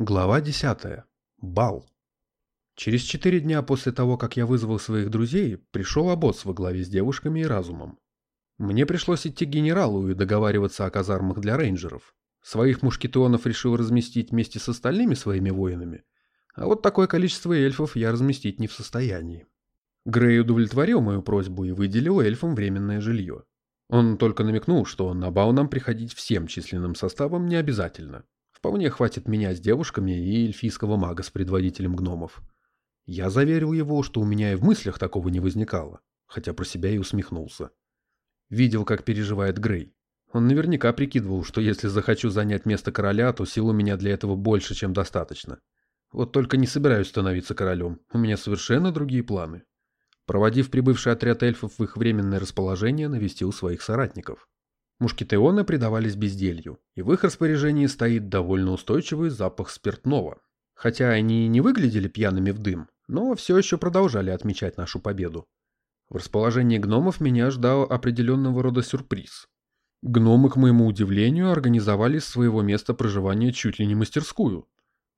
Глава 10. Бал. Через четыре дня после того, как я вызвал своих друзей, пришел обоз во главе с девушками и разумом. Мне пришлось идти к генералу и договариваться о казармах для рейнджеров. Своих мушкетонов решил разместить вместе с остальными своими воинами, а вот такое количество эльфов я разместить не в состоянии. Грей удовлетворил мою просьбу и выделил эльфам временное жилье. Он только намекнул, что на бал нам приходить всем численным составом не обязательно, Вполне хватит меня с девушками и эльфийского мага с предводителем гномов. Я заверил его, что у меня и в мыслях такого не возникало, хотя про себя и усмехнулся. Видел, как переживает Грей. Он наверняка прикидывал, что если захочу занять место короля, то сил у меня для этого больше, чем достаточно. Вот только не собираюсь становиться королем, у меня совершенно другие планы. Проводив прибывший отряд эльфов в их временное расположение, навестил своих соратников. Мушкетеоны предавались безделью, и в их распоряжении стоит довольно устойчивый запах спиртного. Хотя они и не выглядели пьяными в дым, но все еще продолжали отмечать нашу победу. В расположении гномов меня ждал определенного рода сюрприз. Гномы, к моему удивлению, организовали с своего места проживания чуть ли не мастерскую.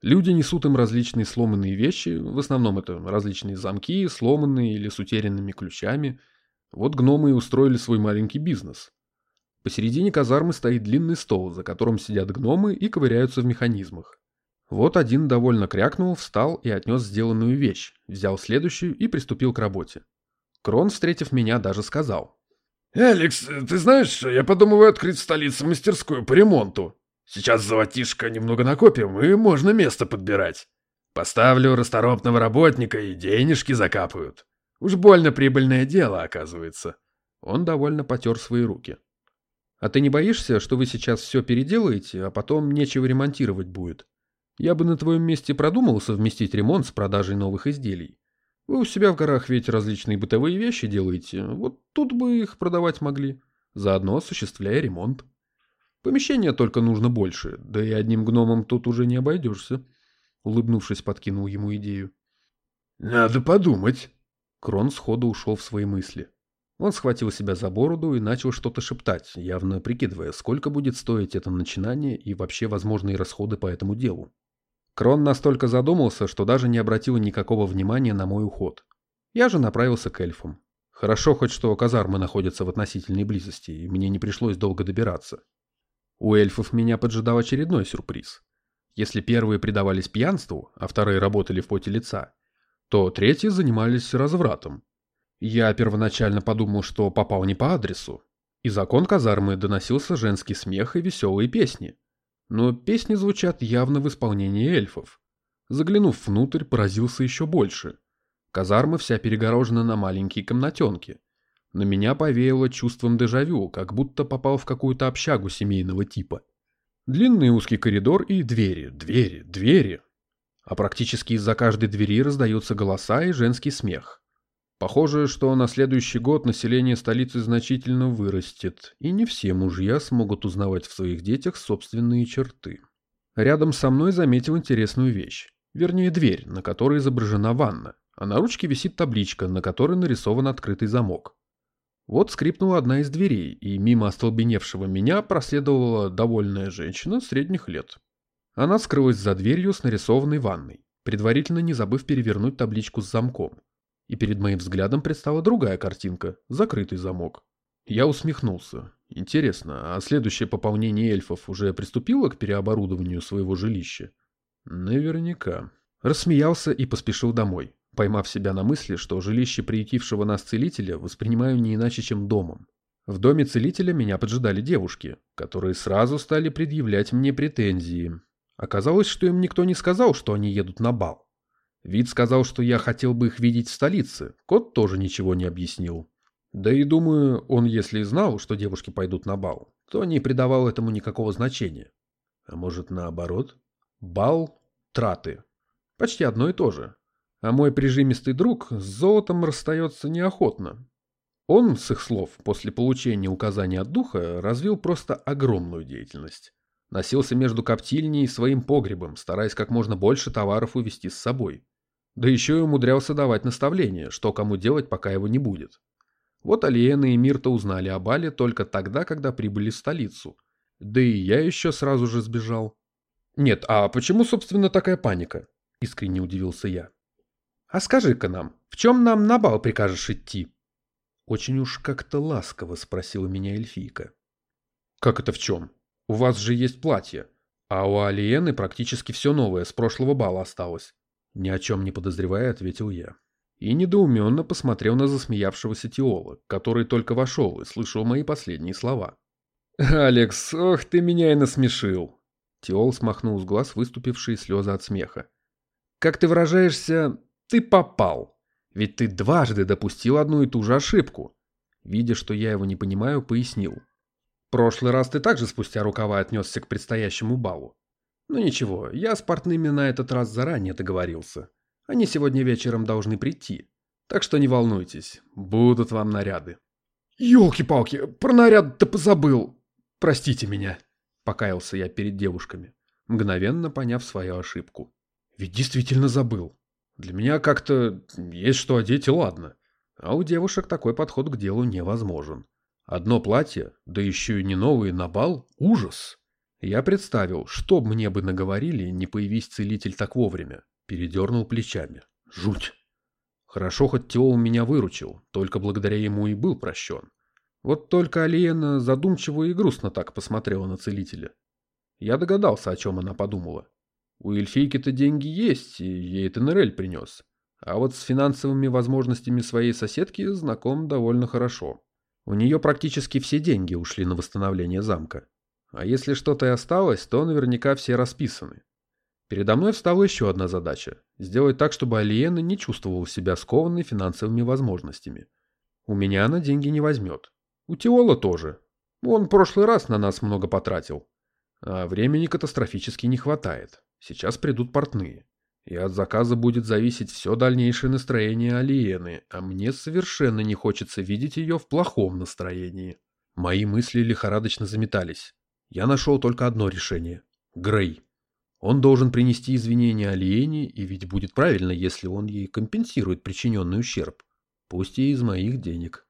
Люди несут им различные сломанные вещи, в основном это различные замки, сломанные или с утерянными ключами. Вот гномы и устроили свой маленький бизнес. Посередине казармы стоит длинный стол, за которым сидят гномы и ковыряются в механизмах. Вот один довольно крякнул, встал и отнес сделанную вещь, взял следующую и приступил к работе. Крон, встретив меня, даже сказал. «Алекс, ты знаешь, я подумываю открыть в столице мастерскую по ремонту. Сейчас золотишко немного накопим, и можно место подбирать. Поставлю расторопного работника, и денежки закапают. Уж больно прибыльное дело, оказывается». Он довольно потер свои руки. А ты не боишься, что вы сейчас все переделаете, а потом нечего ремонтировать будет? Я бы на твоем месте продумал совместить ремонт с продажей новых изделий. Вы у себя в горах ведь различные бытовые вещи делаете, вот тут бы их продавать могли, заодно осуществляя ремонт. Помещения только нужно больше, да и одним гномом тут уже не обойдешься. Улыбнувшись, подкинул ему идею. «Надо подумать». Крон сходу ушел в свои мысли. Он схватил себя за бороду и начал что-то шептать, явно прикидывая, сколько будет стоить это начинание и вообще возможные расходы по этому делу. Крон настолько задумался, что даже не обратил никакого внимания на мой уход. Я же направился к эльфам. Хорошо хоть что казармы находятся в относительной близости, и мне не пришлось долго добираться. У эльфов меня поджидал очередной сюрприз. Если первые предавались пьянству, а вторые работали в поте лица, то третьи занимались развратом. Я первоначально подумал, что попал не по адресу. Из окон казармы доносился женский смех и веселые песни. Но песни звучат явно в исполнении эльфов. Заглянув внутрь, поразился еще больше. Казарма вся перегорожена на маленькие комнатенки. На меня повеяло чувством дежавю, как будто попал в какую-то общагу семейного типа. Длинный узкий коридор и двери, двери, двери. А практически из-за каждой двери раздаются голоса и женский смех. Похоже, что на следующий год население столицы значительно вырастет, и не все мужья смогут узнавать в своих детях собственные черты. Рядом со мной заметил интересную вещь. Вернее, дверь, на которой изображена ванна, а на ручке висит табличка, на которой нарисован открытый замок. Вот скрипнула одна из дверей, и мимо остолбеневшего меня проследовала довольная женщина средних лет. Она скрылась за дверью с нарисованной ванной, предварительно не забыв перевернуть табличку с замком и перед моим взглядом предстала другая картинка – закрытый замок. Я усмехнулся. Интересно, а следующее пополнение эльфов уже приступило к переоборудованию своего жилища? Наверняка. Рассмеялся и поспешил домой, поймав себя на мысли, что жилище приютившего нас целителя воспринимаю не иначе, чем домом. В доме целителя меня поджидали девушки, которые сразу стали предъявлять мне претензии. Оказалось, что им никто не сказал, что они едут на бал. Вид сказал, что я хотел бы их видеть в столице. Кот тоже ничего не объяснил. Да и думаю, он если и знал, что девушки пойдут на бал, то не придавал этому никакого значения. А может наоборот? Бал – траты. Почти одно и то же. А мой прижимистый друг с золотом расстается неохотно. Он, с их слов, после получения указания от духа, развил просто огромную деятельность. Носился между коптильней и своим погребом, стараясь как можно больше товаров увезти с собой. Да еще и умудрялся давать наставления, что кому делать, пока его не будет. Вот Алиена и Мирта узнали о Бале только тогда, когда прибыли в столицу. Да и я еще сразу же сбежал. Нет, а почему, собственно, такая паника? Искренне удивился я. А скажи-ка нам, в чем нам на бал прикажешь идти? Очень уж как-то ласково спросила меня эльфийка. Как это в чем? У вас же есть платье, а у Алиены практически все новое, с прошлого бала осталось. Ни о чем не подозревая, ответил я. И недоуменно посмотрел на засмеявшегося Теола, который только вошел и слышал мои последние слова. «Алекс, ох ты меня и насмешил!» Теол смахнул с глаз выступившие слезы от смеха. «Как ты выражаешься, ты попал. Ведь ты дважды допустил одну и ту же ошибку». Видя, что я его не понимаю, пояснил. «Прошлый раз ты также спустя рукава отнесся к предстоящему балу. Ну ничего, я с портными на этот раз заранее договорился. Они сегодня вечером должны прийти. Так что не волнуйтесь, будут вам наряды». «Елки-палки, про наряд-то позабыл!» «Простите меня», — покаялся я перед девушками, мгновенно поняв свою ошибку. «Ведь действительно забыл. Для меня как-то есть что одеть и ладно. А у девушек такой подход к делу невозможен. Одно платье, да еще и не новые на бал — ужас!» Я представил, что мне бы наговорили, не появись целитель так вовремя. Передернул плечами. Жуть! Хорошо, хоть Теол меня выручил, только благодаря ему и был прощен. Вот только Алиена задумчиво и грустно так посмотрела на целителя. Я догадался, о чем она подумала. У эльфийки-то деньги есть, и ей Тенерель принес. А вот с финансовыми возможностями своей соседки знаком довольно хорошо. У нее практически все деньги ушли на восстановление замка. А если что-то и осталось, то наверняка все расписаны. Передо мной встала еще одна задача – сделать так, чтобы Алиена не чувствовала себя скованной финансовыми возможностями. У меня она деньги не возьмет, у Теола тоже. Он в прошлый раз на нас много потратил. А времени катастрофически не хватает. Сейчас придут портные. И от заказа будет зависеть все дальнейшее настроение Алиены, а мне совершенно не хочется видеть ее в плохом настроении. Мои мысли лихорадочно заметались. Я нашел только одно решение. Грей. Он должен принести извинения Алиене, и ведь будет правильно, если он ей компенсирует причиненный ущерб. Пусть и из моих денег.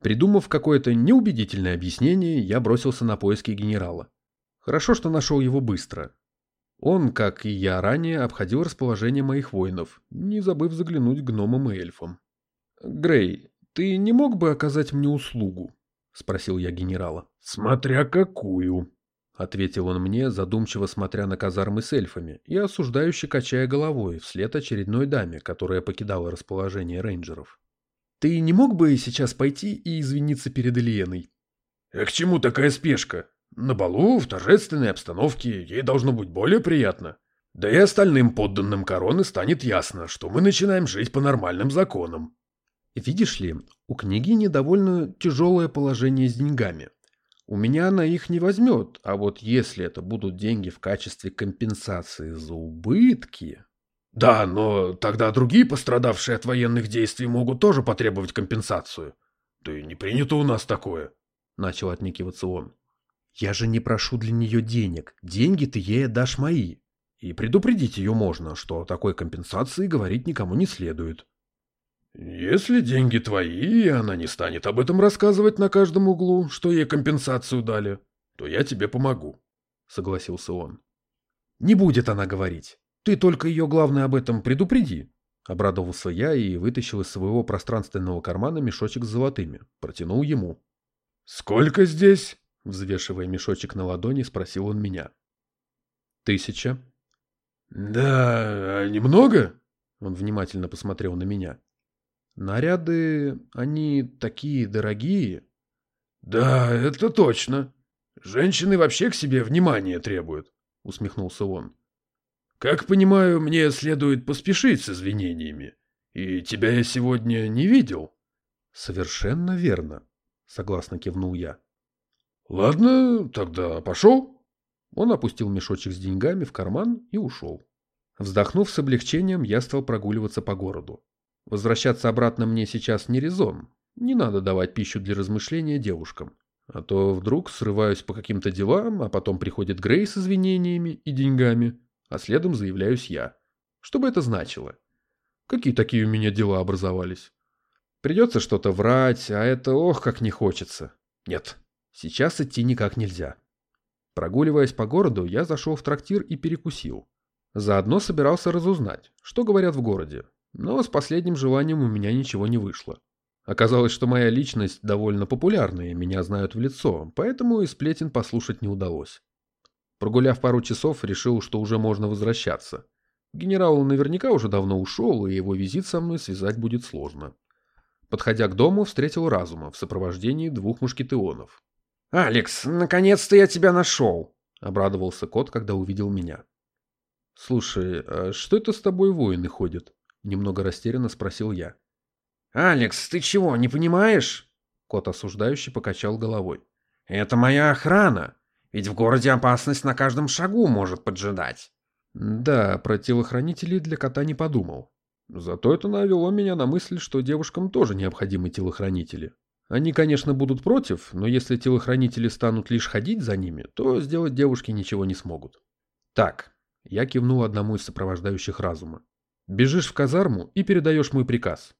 Придумав какое-то неубедительное объяснение, я бросился на поиски генерала. Хорошо, что нашел его быстро. Он, как и я ранее, обходил расположение моих воинов, не забыв заглянуть гномам и эльфам. «Грей, ты не мог бы оказать мне услугу?» — спросил я генерала. «Смотря какую», — ответил он мне, задумчиво смотря на казармы с эльфами и осуждающе качая головой вслед очередной даме, которая покидала расположение рейнджеров. Ты не мог бы сейчас пойти и извиниться перед Ильеной? А к чему такая спешка? На балу, в торжественной обстановке, ей должно быть более приятно. Да и остальным подданным короны станет ясно, что мы начинаем жить по нормальным законам. Видишь ли, у княгини довольно тяжелое положение с деньгами. У меня она их не возьмет, а вот если это будут деньги в качестве компенсации за убытки... Да, но тогда другие пострадавшие от военных действий могут тоже потребовать компенсацию. Да и не принято у нас такое. Начал отнекиваться он. Я же не прошу для нее денег. Деньги ты ей отдашь мои. И предупредить ее можно, что о такой компенсации говорить никому не следует. Если деньги твои, и она не станет об этом рассказывать на каждом углу, что ей компенсацию дали, то я тебе помогу, согласился он. Не будет она говорить. Ты только ее, главное, об этом предупреди. Обрадовался я и вытащил из своего пространственного кармана мешочек с золотыми. Протянул ему. «Сколько здесь?» Взвешивая мешочек на ладони, спросил он меня. «Тысяча». «Да, а немного?» Он внимательно посмотрел на меня. «Наряды, они такие дорогие». «Да, это точно. Женщины вообще к себе внимания требуют», — усмехнулся он. Как понимаю, мне следует поспешить с извинениями. И тебя я сегодня не видел. Совершенно верно, согласно кивнул я. Ладно, тогда пошел. Он опустил мешочек с деньгами в карман и ушел. Вздохнув с облегчением, я стал прогуливаться по городу. Возвращаться обратно мне сейчас не резон. Не надо давать пищу для размышления девушкам. А то вдруг срываюсь по каким-то делам, а потом приходит Грей с извинениями и деньгами, а следом заявляюсь я. Что бы это значило? Какие такие у меня дела образовались? Придется что-то врать, а это ох, как не хочется. Нет, сейчас идти никак нельзя. Прогуливаясь по городу, я зашел в трактир и перекусил. Заодно собирался разузнать, что говорят в городе, но с последним желанием у меня ничего не вышло. Оказалось, что моя личность довольно популярная, меня знают в лицо, поэтому и сплетен послушать не удалось. Прогуляв пару часов, решил, что уже можно возвращаться. Генерал наверняка уже давно ушел, и его визит со мной связать будет сложно. Подходя к дому, встретил Разума в сопровождении двух мушкетеонов. «Алекс, наконец-то я тебя нашел!» — обрадовался кот, когда увидел меня. «Слушай, а что это с тобой воины ходят?» — немного растерянно спросил я. «Алекс, ты чего, не понимаешь?» Кот осуждающий покачал головой. «Это моя охрана, ведь в городе опасность на каждом шагу может поджидать». Да, про телохранителей для кота не подумал. Зато это навело меня на мысль, что девушкам тоже необходимы телохранители. Они, конечно, будут против, но если телохранители станут лишь ходить за ними, то сделать девушки ничего не смогут. Так, я кивнул одному из сопровождающих разума. Бежишь в казарму и передаешь мой приказ.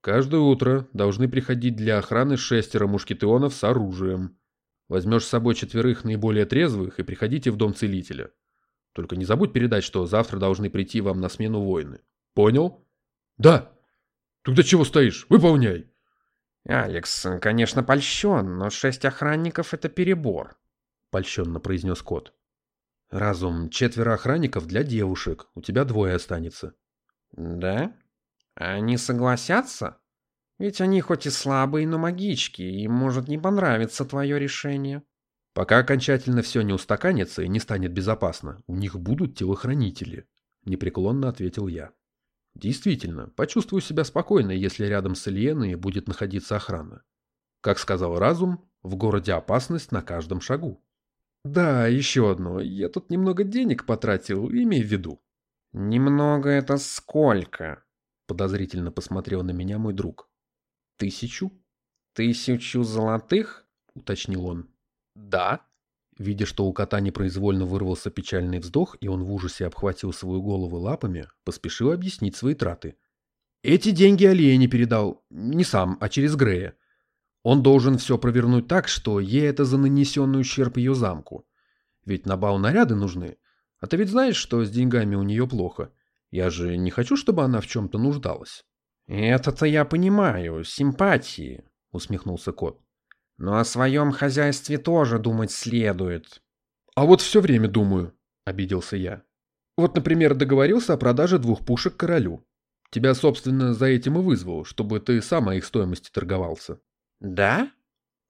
Каждое утро должны приходить для охраны шестеро мушкетеонов с оружием. Возьмешь с собой четверых наиболее трезвых и приходите в дом целителя. Только не забудь передать, что завтра должны прийти вам на смену воины. Понял? Да. Тогда чего стоишь? Выполняй. Алекс, конечно, польщен, но шесть охранников — это перебор. Польщенно произнес кот. Разум, четверо охранников для девушек. У тебя двое останется. Да? Они согласятся? Ведь они хоть и слабые, но магички, им может не понравиться твое решение. Пока окончательно все не устаканится и не станет безопасно, у них будут телохранители, непреклонно ответил я. Действительно, почувствую себя спокойно, если рядом с Ильеной будет находиться охрана. Как сказал разум, в городе опасность на каждом шагу. Да, еще одно. Я тут немного денег потратил, имей в виду. Немного это сколько? Подозрительно посмотрел на меня мой друг. Тысячу? Тысячу золотых? Уточнил он. «Да». Видя, что у кота непроизвольно вырвался печальный вздох, и он в ужасе обхватил свою голову лапами, поспешил объяснить свои траты. «Эти деньги Алие не передал. Не сам, а через Грея. Он должен все провернуть так, что ей это за нанесенный ущерб ее замку. Ведь на бал наряды нужны. А ты ведь знаешь, что с деньгами у нее плохо. Я же не хочу, чтобы она в чем-то нуждалась». «Это-то я понимаю, симпатии», — усмехнулся кот. Но о своем хозяйстве тоже думать следует. А вот все время думаю, обиделся я. Вот, например, договорился о продаже двух пушек королю. Тебя, собственно, за этим и вызвал, чтобы ты сам о их стоимости торговался. Да?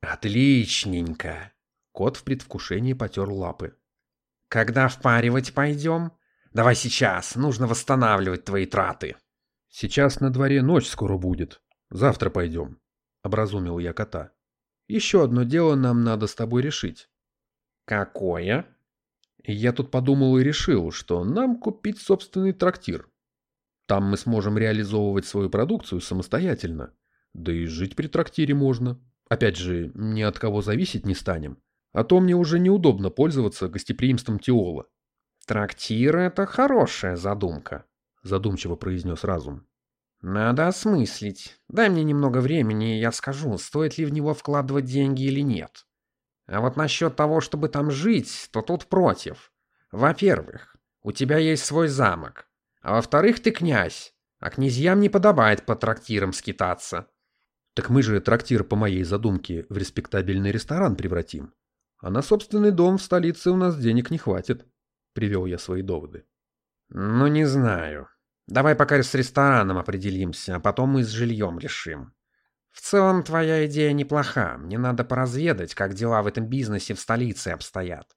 Отличненько. Кот в предвкушении потер лапы. Когда впаривать пойдем? Давай сейчас, нужно восстанавливать твои траты. Сейчас на дворе ночь скоро будет. Завтра пойдем. Образумил я кота. Еще одно дело нам надо с тобой решить. Какое? Я тут подумал и решил, что нам купить собственный трактир. Там мы сможем реализовывать свою продукцию самостоятельно. Да и жить при трактире можно. Опять же, ни от кого зависеть не станем. А то мне уже неудобно пользоваться гостеприимством Тиола. «Трактир — это хорошая задумка», — задумчиво произнес разум. Надо осмыслить. Дай мне немного времени, и я скажу, стоит ли в него вкладывать деньги или нет. А вот насчет того, чтобы там жить, то тут против. Во-первых, у тебя есть свой замок. А во-вторых, ты князь. А князьям не подобает по трактирам скитаться. Так мы же трактир по моей задумке в респектабельный ресторан превратим. А на собственный дом в столице у нас денег не хватит. Привел я свои доводы. Ну, не знаю. Давай пока с рестораном определимся, а потом мы с жильем решим. В целом, твоя идея неплоха. Мне надо поразведать, как дела в этом бизнесе в столице обстоят.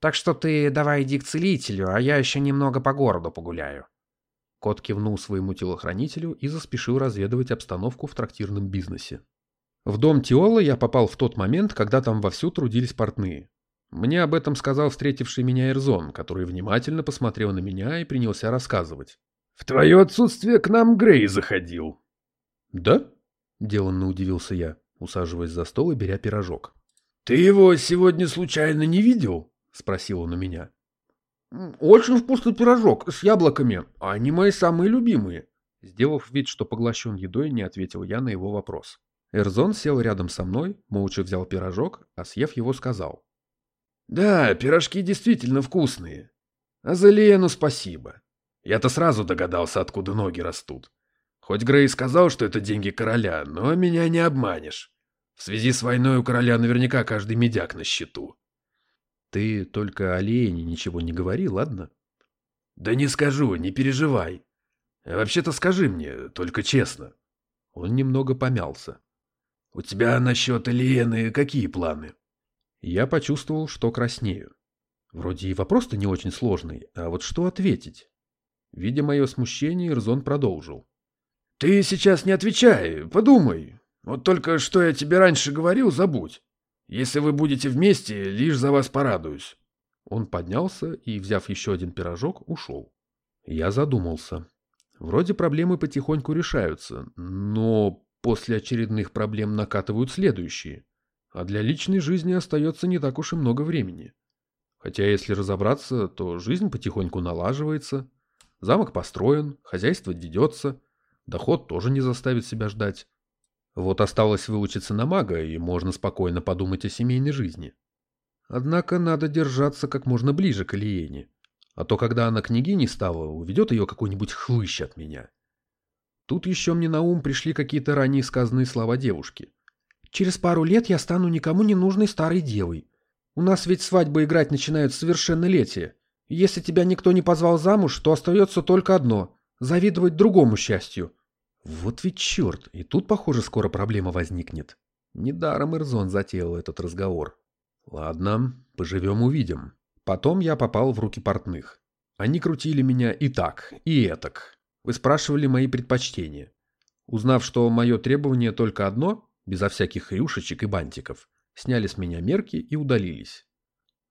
Так что ты давай иди к целителю, а я еще немного по городу погуляю. Кот кивнул своему телохранителю и заспешил разведывать обстановку в трактирном бизнесе. В дом Тиола я попал в тот момент, когда там вовсю трудились портные. Мне об этом сказал встретивший меня Эрзон, который внимательно посмотрел на меня и принялся рассказывать. В твое отсутствие к нам Грей заходил. Да? Деланно удивился я, усаживаясь за стол и беря пирожок. Ты его сегодня случайно не видел? Спросил он у меня. Очень вкусный пирожок с яблоками. Они мои самые любимые. Сделав вид, что поглощен едой, не ответил я на его вопрос. Эрзон сел рядом со мной, молча взял пирожок, а съев его сказал. Да, пирожки действительно вкусные. А за Лену спасибо. Я-то сразу догадался, откуда ноги растут. Хоть Грей сказал, что это деньги короля, но меня не обманешь. В связи с войной у короля наверняка каждый медяк на счету. Ты только о Лене ничего не говори, ладно? Да не скажу, не переживай. Вообще-то скажи мне, только честно. Он немного помялся. У тебя насчет Лены какие планы? Я почувствовал, что краснею. Вроде и вопрос-то не очень сложный, а вот что ответить? Видя мое смущение, Ирзон продолжил. «Ты сейчас не отвечай, подумай. Вот только что я тебе раньше говорил, забудь. Если вы будете вместе, лишь за вас порадуюсь». Он поднялся и, взяв еще один пирожок, ушел. Я задумался. Вроде проблемы потихоньку решаются, но после очередных проблем накатывают следующие. А для личной жизни остается не так уж и много времени. Хотя, если разобраться, то жизнь потихоньку налаживается, замок построен, хозяйство ведется, доход тоже не заставит себя ждать. Вот осталось выучиться на мага, и можно спокойно подумать о семейной жизни. Однако надо держаться как можно ближе к Алиене, а то, когда она княгиней стала, уведет ее какой-нибудь хлыщ от меня. Тут еще мне на ум пришли какие-то ранее сказанные слова девушки. «Через пару лет я стану никому не нужной старой девой. У нас ведь свадьбы играть начинают с совершеннолетия. Если тебя никто не позвал замуж, то остается только одно – завидовать другому счастью. Вот ведь черт, и тут, похоже, скоро проблема возникнет. Недаром Ирзон затеял этот разговор. Ладно, поживем-увидим. Потом я попал в руки портных. Они крутили меня и так, и этак. Вы спрашивали мои предпочтения. Узнав, что мое требование только одно, безо всяких рюшечек и бантиков, сняли с меня мерки и удалились.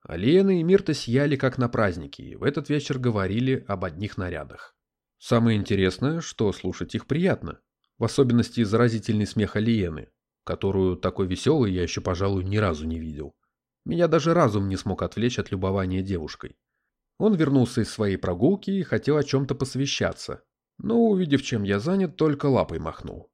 А Лена и Мирта сияли как на празднике, и в этот вечер говорили об одних нарядах. Самое интересное, что слушать их приятно. В особенности заразительный смех Алиены, которую такой веселой я еще, пожалуй, ни разу не видел. Меня даже разум не смог отвлечь от любования девушкой. Он вернулся из своей прогулки и хотел о чем-то посвящаться, но, увидев, чем я занят, только лапой махнул.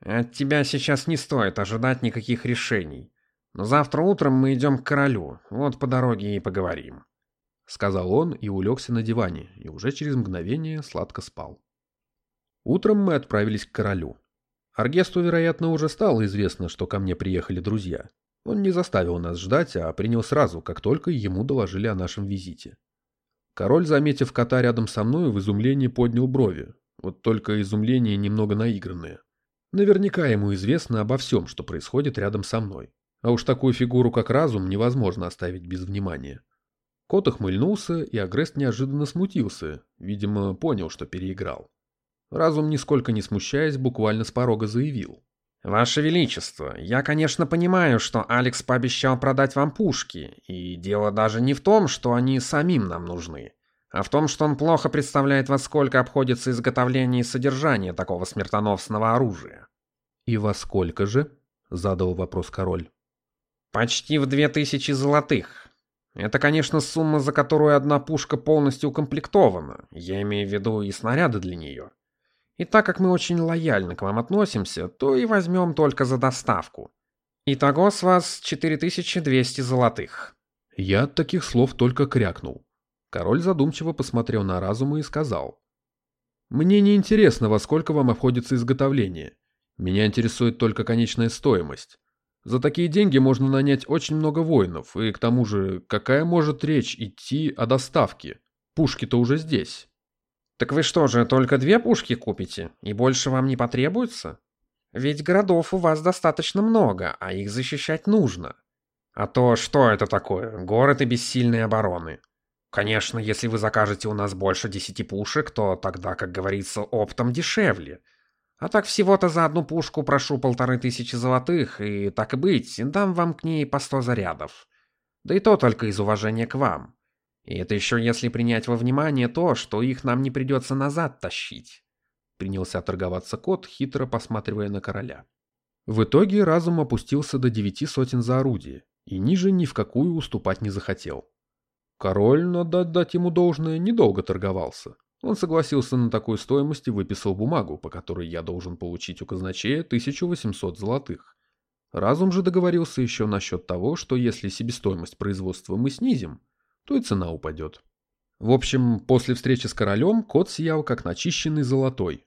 «От тебя сейчас не стоит ожидать никаких решений. Завтра утром мы идем к королю, вот по дороге и поговорим», — сказал он и улегся на диване, и уже через мгновение сладко спал. Утром мы отправились к королю. Аргесту, вероятно, уже стало известно, что ко мне приехали друзья. Он не заставил нас ждать, а принял сразу, как только ему доложили о нашем визите. Король, заметив кота рядом со мной, в изумлении поднял брови. Вот только изумление немного наигранное. Наверняка ему известно обо всем, что происходит рядом со мной. А уж такую фигуру, как разум, невозможно оставить без внимания. Кот охмыльнулся, и Агрест неожиданно смутился, видимо, понял, что переиграл. Разум, нисколько не смущаясь, буквально с порога заявил. «Ваше Величество, я, конечно, понимаю, что Алекс пообещал продать вам пушки, и дело даже не в том, что они самим нам нужны, а в том, что он плохо представляет, во сколько обходится изготовление и содержание такого смертоносного оружия». «И во сколько же?» — задал вопрос король. Почти в две тысячи золотых. Это, конечно, сумма, за которую одна пушка полностью укомплектована. Я имею в виду и снаряды для нее. И так как мы очень лояльно к вам относимся, то и возьмем только за доставку. Итого с вас 4200 золотых. Я от таких слов только крякнул. Король задумчиво посмотрел на разума и сказал. «Мне не интересно, во сколько вам обходится изготовление. Меня интересует только конечная стоимость. За такие деньги можно нанять очень много воинов, и к тому же, какая может речь идти о доставке? Пушки-то уже здесь. Так вы что же, только две пушки купите, и больше вам не потребуется? Ведь городов у вас достаточно много, а их защищать нужно. А то что это такое? Город и бессильные обороны. Конечно, если вы закажете у нас больше десяти пушек, то тогда, как говорится, оптом дешевле – а так всего-то за одну пушку прошу полторы тысячи золотых, и так и быть, дам вам к ней по сто зарядов. Да и то только из уважения к вам. И это еще если принять во внимание то, что их нам не придется назад тащить. Принялся торговаться кот, хитро посматривая на короля. В итоге разум опустился до девяти сотен за орудие, и ниже ни в какую уступать не захотел. Король, надо отдать ему должное, недолго торговался. Он согласился на такую стоимость и выписал бумагу, по которой я должен получить у казначея 1800 золотых. Разум же договорился еще насчет того, что если себестоимость производства мы снизим, то и цена упадет. В общем, после встречи с королем кот сиял как начищенный золотой.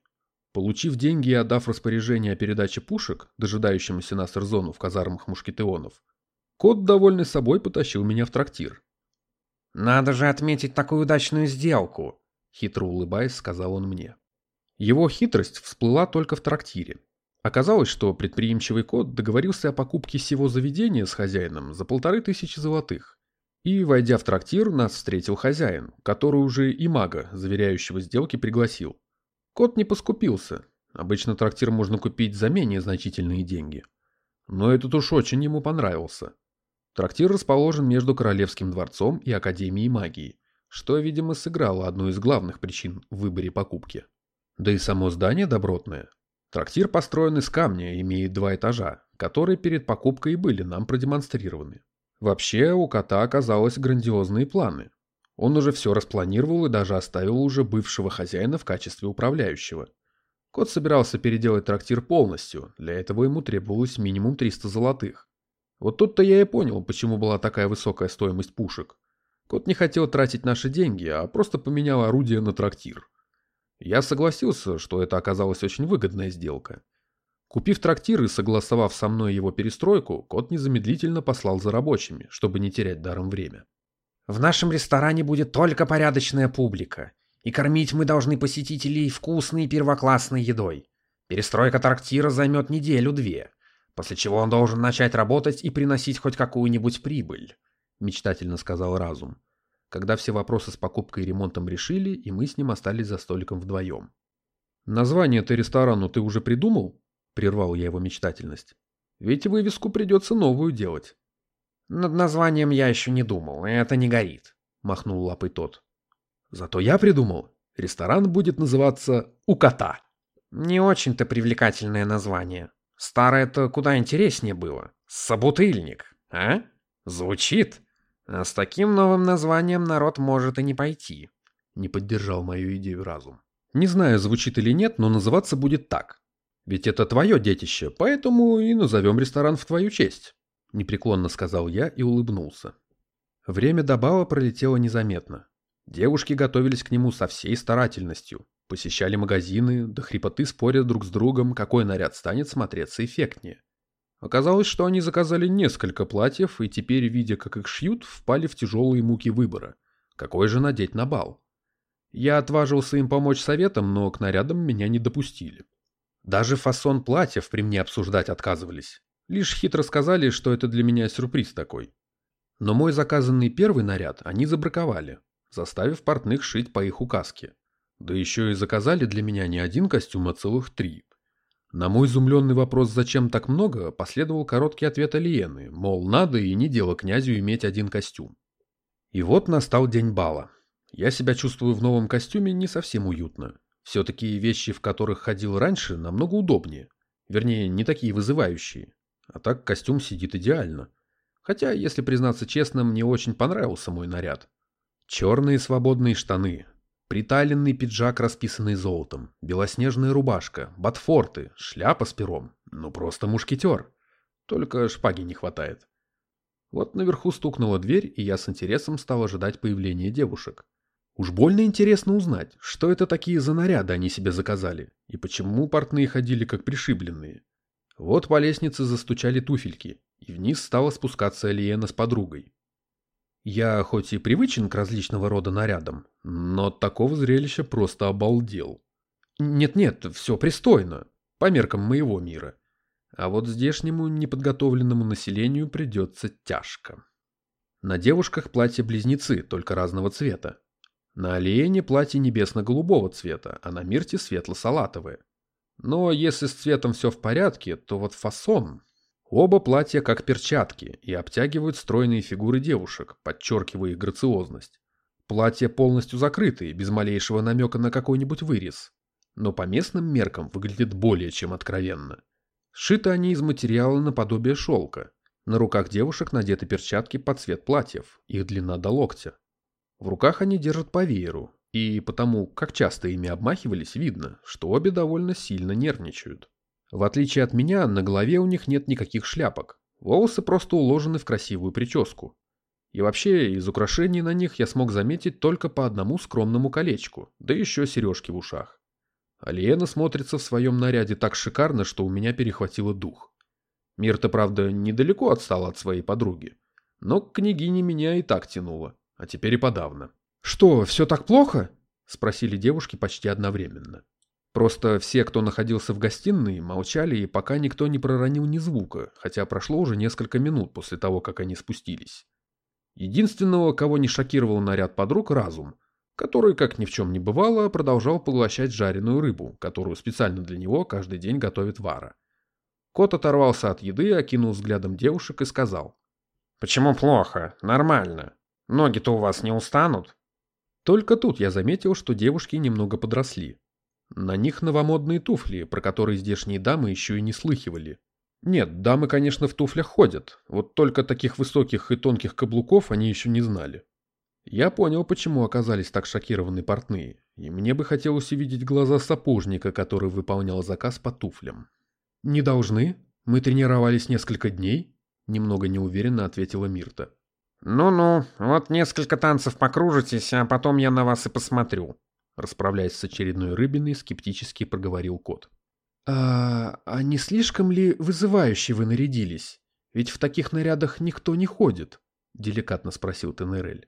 Получив деньги и отдав распоряжение о передаче пушек, дожидающемуся нас Эрзону в казармах мушкетеонов, кот, довольный собой, потащил меня в трактир. «Надо же отметить такую удачную сделку», — хитро улыбаясь, сказал он мне. Его хитрость всплыла только в трактире. Оказалось, что предприимчивый кот договорился о покупке всего заведения с хозяином за полторы тысячи золотых. И, войдя в трактир, нас встретил хозяин, который уже и мага, заверяющего сделки, пригласил. Кот не поскупился. Обычно трактир можно купить за менее значительные деньги. Но этот уж очень ему понравился. Трактир расположен между Королевским дворцом и Академией магии, что, видимо, сыграло одну из главных причин в выборе покупки. Да и само здание добротное. Трактир построен из камня и имеет два этажа, которые перед покупкой были нам продемонстрированы. Вообще, у кота оказалось грандиозные планы. Он уже все распланировал и даже оставил уже бывшего хозяина в качестве управляющего. Кот собирался переделать трактир полностью, для этого ему требовалось минимум 300 золотых. Вот тут-то я и понял, почему была такая высокая стоимость пушек. Кот не хотел тратить наши деньги, а просто поменял орудие на трактир. Я согласился, что это оказалась очень выгодная сделка. Купив трактир и согласовав со мной его перестройку, кот незамедлительно послал за рабочими, чтобы не терять даром время. «В нашем ресторане будет только порядочная публика, и кормить мы должны посетителей вкусной первоклассной едой. Перестройка трактира займет неделю-две, после чего он должен начать работать и приносить хоть какую-нибудь прибыль», — мечтательно сказал разум, когда все вопросы с покупкой и ремонтом решили, и мы с ним остались за столиком вдвоем. «Название-то ресторану ты уже придумал?» — прервал я его мечтательность. «Ведь вывеску придется новую делать». «Над названием я еще не думал, это не горит», — махнул лапой тот. «Зато я придумал. Ресторан будет называться «У кота». «Не очень-то привлекательное название», Старое-то куда интереснее было. Собутыльник, а? Звучит. А с таким новым названием народ может и не пойти. Не поддержал мою идею разум. Не знаю, звучит или нет, но называться будет так. Ведь это твое детище, поэтому и назовем ресторан в твою честь. Непреклонно сказал я и улыбнулся. Время до бала пролетело незаметно. Девушки готовились к нему со всей старательностью, Посещали магазины, до хрипоты спорят друг с другом, какой наряд станет смотреться эффектнее. Оказалось, что они заказали несколько платьев и теперь, видя, как их шьют, впали в тяжелые муки выбора. Какой же надеть на бал? Я отважился им помочь советом, но к нарядам меня не допустили. Даже фасон платьев при мне обсуждать отказывались. Лишь хитро сказали, что это для меня сюрприз такой. Но мой заказанный первый наряд они забраковали, заставив портных шить по их указке. Да еще и заказали для меня не один костюм, а целых три. На мой изумленный вопрос «зачем так много?» последовал короткий ответ Алиены, мол, надо и не дело князю иметь один костюм. И вот настал день бала. Я себя чувствую в новом костюме не совсем уютно. Все-таки вещи, в которых ходил раньше, намного удобнее. Вернее, не такие вызывающие. А так костюм сидит идеально. Хотя, если признаться честно, мне очень понравился мой наряд. Черные свободные штаны, Приталенный пиджак, расписанный золотом, белоснежная рубашка, ботфорты, шляпа с пером. Ну просто мушкетер. Только шпаги не хватает. Вот наверху стукнула дверь, и я с интересом стал ожидать появления девушек. Уж больно интересно узнать, что это такие за наряды они себе заказали, и почему портные ходили как пришибленные. Вот по лестнице застучали туфельки, и вниз стала спускаться Алиена с подругой. Я хоть и привычен к различного рода нарядам, но от такого зрелища просто обалдел. Нет-нет, все пристойно, по меркам моего мира. А вот здешнему неподготовленному населению придется тяжко. На девушках платья-близнецы, только разного цвета. На Алиене платье небесно-голубого цвета, а на Мирте светло-салатовое. Но если с цветом все в порядке, то вот фасон Оба платья как перчатки и обтягивают стройные фигуры девушек, подчеркивая их грациозность. Платья полностью закрытые, без малейшего намека на какой-нибудь вырез. Но по местным меркам выглядят более чем откровенно. Сшиты они из материала наподобие шелка. На руках девушек надеты перчатки под цвет платьев, их длина до локтя. В руках они держат по вееру, и потому, как часто ими обмахивались, видно, что обе довольно сильно нервничают. В отличие от меня, на голове у них нет никаких шляпок. Волосы просто уложены в красивую прическу. И вообще, из украшений на них я смог заметить только по одному скромному колечку, да еще сережки в ушах. Алиена смотрится в своем наряде так шикарно, что у меня перехватило дух. Мирта, правда, недалеко отстала от своей подруги. Но к княгине меня и так тянуло, а теперь и подавно. «Что, все так плохо?» – спросили девушки почти одновременно. Просто все, кто находился в гостиной, молчали, и пока никто не проронил ни звука, хотя прошло уже несколько минут после того, как они спустились. Единственного, кого не шокировал наряд подруг, разум, который, как ни в чем не бывало, продолжал поглощать жареную рыбу, которую специально для него каждый день готовит Вара. Кот оторвался от еды, окинул взглядом девушек и сказал. «Почему плохо? Нормально. Ноги-то у вас не устанут?» Только тут я заметил, что девушки немного подросли. На них новомодные туфли, про которые здешние дамы еще и не слыхивали. Нет, дамы, конечно, в туфлях ходят, вот только таких высоких и тонких каблуков они еще не знали. Я понял, почему оказались так шокированы портные, и мне бы хотелось увидеть глаза сапожника, который выполнял заказ по туфлям. «Не должны? Мы тренировались несколько дней?» – немного неуверенно ответила Мирта. «Ну-ну, вот несколько танцев покружитесь, а потом я на вас и посмотрю», – расправляясь с очередной рыбиной, скептически проговорил кот. «А, а не слишком ли вызывающе вы нарядились? Ведь в таких нарядах никто не ходит», — деликатно спросил Тенерель.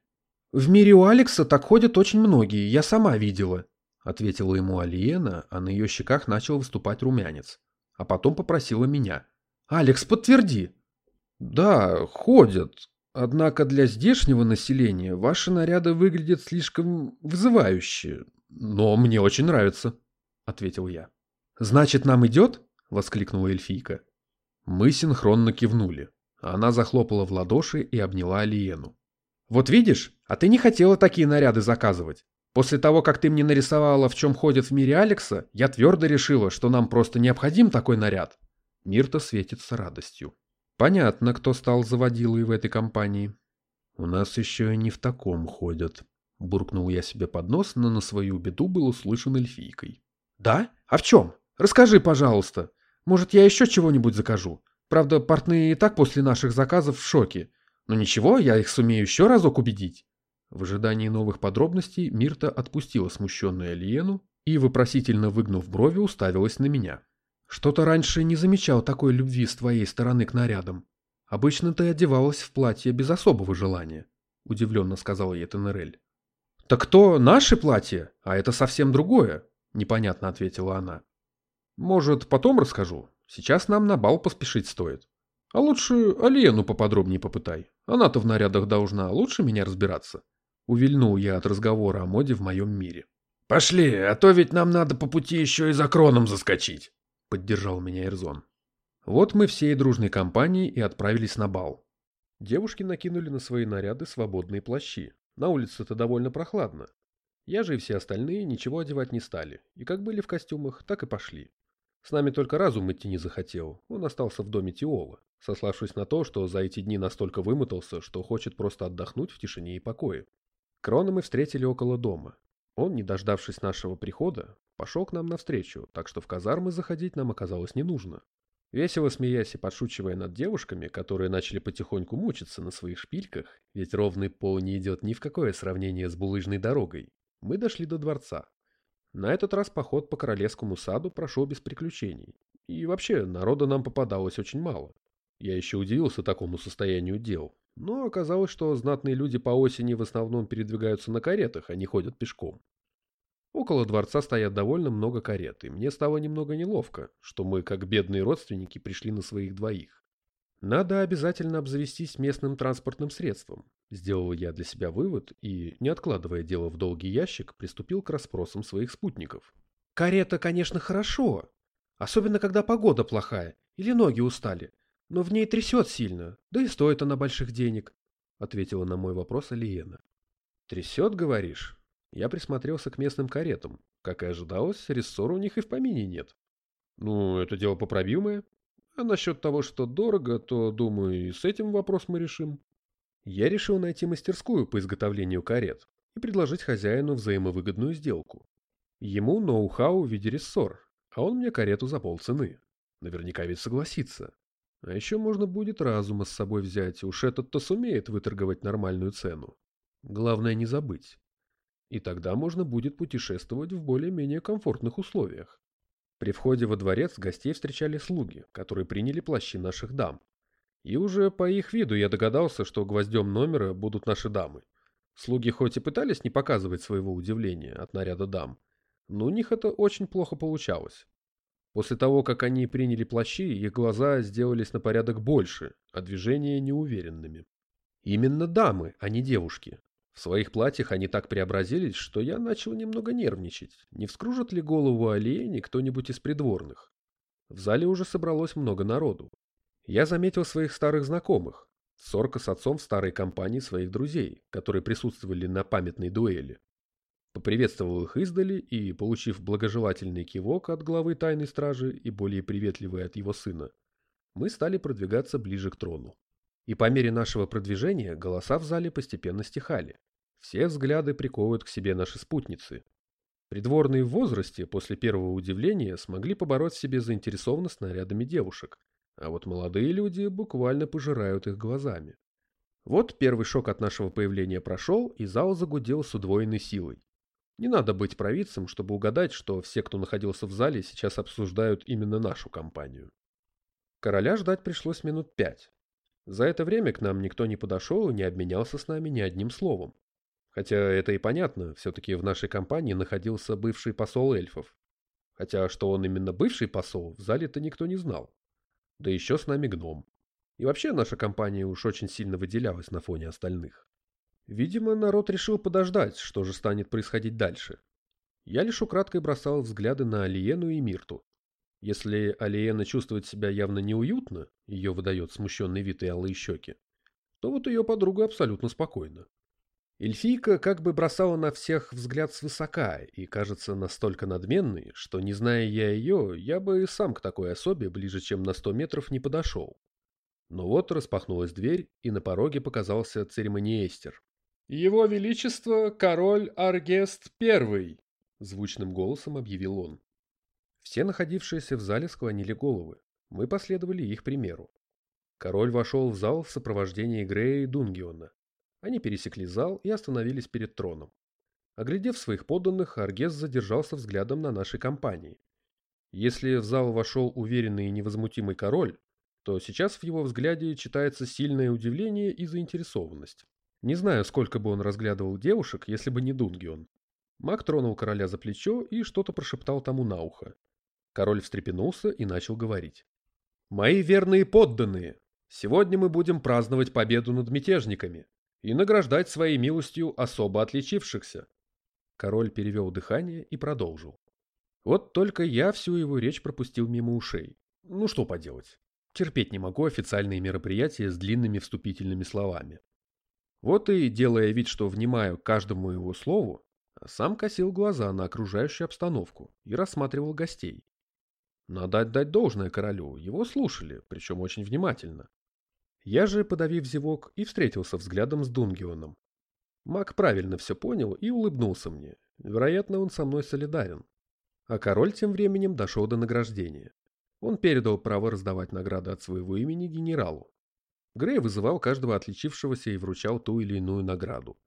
«В мире у Алекса так ходят очень многие, я сама видела», — ответила ему Алиена, а на ее щеках начал выступать румянец. А потом попросила меня. «Алекс, подтверди». «Да, ходят. Однако для здешнего населения ваши наряды выглядят слишком вызывающе. Но мне очень нравится», — ответил я. «Значит, нам идет?» — воскликнула эльфийка. Мы синхронно кивнули. Она захлопала в ладоши и обняла Алиену. «Вот видишь, а ты не хотела такие наряды заказывать. После того, как ты мне нарисовала, в чем ходит в мире Алекса, я твердо решила, что нам просто необходим такой наряд». Мирта светится радостью. Понятно, кто стал заводилой в этой компании. «У нас еще и не в таком ходят», — буркнул я себе под нос, но на свою беду был услышан эльфийкой. «Да? А в чем?» Расскажи, пожалуйста. Может, я еще чего-нибудь закажу? Правда, портные и так после наших заказов в шоке. Но ничего, я их сумею еще разок убедить». В ожидании новых подробностей Мирта отпустила смущенную Алиену и, вопросительно выгнув брови, уставилась на меня. «Что-то раньше не замечал такой любви с твоей стороны к нарядам. Обычно ты одевалась в платье без особого желания», — удивленно сказала ей Тенерель. «Так то наши платья, а это совсем другое», — непонятно ответила она. Может, потом расскажу. Сейчас нам на бал поспешить стоит. А лучше Алену поподробнее попытай. Она-то в нарядах должна лучше меня разбираться. Увильнул я от разговора о моде в моем мире. «Пошли, а то ведь нам надо по пути еще и за кроном заскочить», — поддержал меня Эрзон. Вот мы всей дружной компанией и отправились на бал. Девушки накинули на свои наряды свободные плащи. На улице-то довольно прохладно. Я же и все остальные ничего одевать не стали, и как были в костюмах, так и пошли. С нами только разум идти не захотел, он остался в доме Тиола, сославшись на то, что за эти дни настолько вымотался, что хочет просто отдохнуть в тишине и покое. Крона мы встретили около дома. Он, не дождавшись нашего прихода, пошел к нам навстречу, так что в казармы заходить нам оказалось не нужно. Весело смеясь и подшучивая над девушками, которые начали потихоньку мучиться на своих шпильках, ведь ровный пол не идет ни в какое сравнение с булыжной дорогой, мы дошли до дворца. На этот раз поход по королевскому саду прошел без приключений. И вообще, народа нам попадалось очень мало. Я еще удивился такому состоянию дел. Но оказалось, что знатные люди по осени в основном передвигаются на каретах, а не ходят пешком. Около дворца стоят довольно много карет, и мне стало немного неловко, что мы, как бедные родственники, пришли на своих двоих. Надо обязательно обзавестись местным транспортным средством, Сделал я для себя вывод и, не откладывая дело в долгий ящик, приступил к расспросам своих спутников. «Карета, конечно, хорошо. Особенно, когда погода плохая или ноги устали. Но в ней трясет сильно, да и стоит она больших денег», — ответила на мой вопрос Алиена. «Трясет, говоришь?» Я присмотрелся к местным каретам. Как и ожидалось, рессора у них и в помине нет. Ну, это дело поправимое. А насчет того, что дорого, то, думаю, и с этим вопрос мы решим. Я решил найти мастерскую по изготовлению карет и предложить хозяину взаимовыгодную сделку. Ему ноу-хау в виде рессор, а он мне карету за полцены. Наверняка ведь согласится. А еще можно будет разума с собой взять, уж этот-то сумеет выторговать нормальную цену. Главное не забыть. И тогда можно будет путешествовать в более-менее комфортных условиях. При входе во дворец гостей встречали слуги, которые приняли плащи наших дам. И уже по их виду я догадался, что гвоздем номера будут наши дамы. Слуги хоть и пытались не показывать своего удивления от наряда дам, но у них это очень плохо получалось. После того, как они приняли плащи, их глаза сделались на порядок больше, а движения неуверенными. Именно дамы, а не девушки. В своих платьях они так преобразились, что я начал немного нервничать. Не вскружит ли голову Алиэни кто-нибудь из придворных? В зале уже собралось много народу. Я заметил своих старых знакомых. Сорка с отцом в старой компании своих друзей, которые присутствовали на памятной дуэли. Поприветствовал их издали и, получив благожелательный кивок от главы тайной стражи и более приветливый от его сына, мы стали продвигаться ближе к трону. И по мере нашего продвижения голоса в зале постепенно стихали. Все взгляды приковывают к себе наши спутницы. Придворные в возрасте после первого удивления смогли побороть в себе заинтересованность нарядами девушек, а вот молодые люди буквально пожирают их глазами. Вот первый шок от нашего появления прошел, и зал загудел с удвоенной силой. Не надо быть провидцем, чтобы угадать, что все, кто находился в зале, сейчас обсуждают именно нашу компанию. Короля ждать пришлось минут пять. За это время к нам никто не подошел и не обменялся с нами ни одним словом. Хотя это и понятно, все-таки в нашей компании находился бывший посол эльфов. Хотя что он именно бывший посол, в зале-то никто не знал. Да еще с нами гном. И вообще наша компания уж очень сильно выделялась на фоне остальных. Видимо, народ решил подождать, что же станет происходить дальше. Я лишь украдкой бросал взгляды на Алиену и Мирту. Если Алиена чувствует себя явно неуютно, ее выдает смущенный вид и алые щеки, то вот ее подруга абсолютно спокойна. Эльфийка как бы бросала на всех взгляд свысока и кажется настолько надменной, что, не зная я ее, я бы и сам к такой особе ближе, чем на сто метров не подошел. Но вот распахнулась дверь, и на пороге показался церемониестер. «Его Величество король Аргест I!» — звучным голосом объявил он. Все находившиеся в зале склонили головы. Мы последовали их примеру. Король вошел в зал в сопровождении Грея и Дунгиона. Они пересекли зал и остановились перед троном. Оглядев своих подданных, Аргес задержался взглядом на нашей компании. Если в зал вошел уверенный и невозмутимый король, то сейчас в его взгляде читается сильное удивление и заинтересованность. Не знаю, сколько бы он разглядывал девушек, если бы не Дунгион. Маг тронул короля за плечо и что-то прошептал тому на ухо. Король встрепенулся и начал говорить. «Мои верные подданные, сегодня мы будем праздновать победу над мятежниками и награждать своей милостью особо отличившихся». Король перевел дыхание и продолжил. Вот только я всю его речь пропустил мимо ушей. Ну что поделать. Терпеть не могу официальные мероприятия с длинными вступительными словами. Вот и, делая вид, что внимаю каждому его слову, сам косил глаза на окружающую обстановку и рассматривал гостей. Надо отдать должное королю, его слушали, причем очень внимательно. Я же, подавив зевок, и встретился взглядом с Дунгионом. Маг правильно все понял и улыбнулся мне. Вероятно, он со мной солидарен. А король тем временем дошел до награждения. Он передал право раздавать награды от своего имени генералу. Грей вызывал каждого отличившегося и вручал ту или иную награду.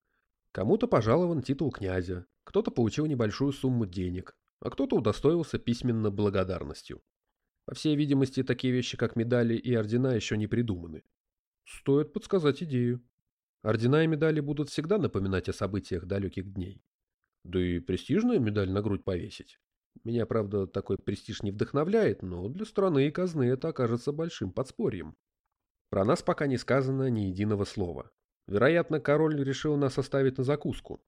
Кому-то пожалован титул князя, кто-то получил небольшую сумму денег, а кто-то удостоился письменно благодарностью. По всей видимости, такие вещи, как медали и ордена, еще не придуманы. Стоит подсказать идею. Ордена и медали будут всегда напоминать о событиях далеких дней. Да и престижную медаль на грудь повесить. Меня, правда, такой престиж не вдохновляет, но для страны и казны это окажется большим подспорьем. Про нас пока не сказано ни единого слова. Вероятно, король решил нас оставить на закуску.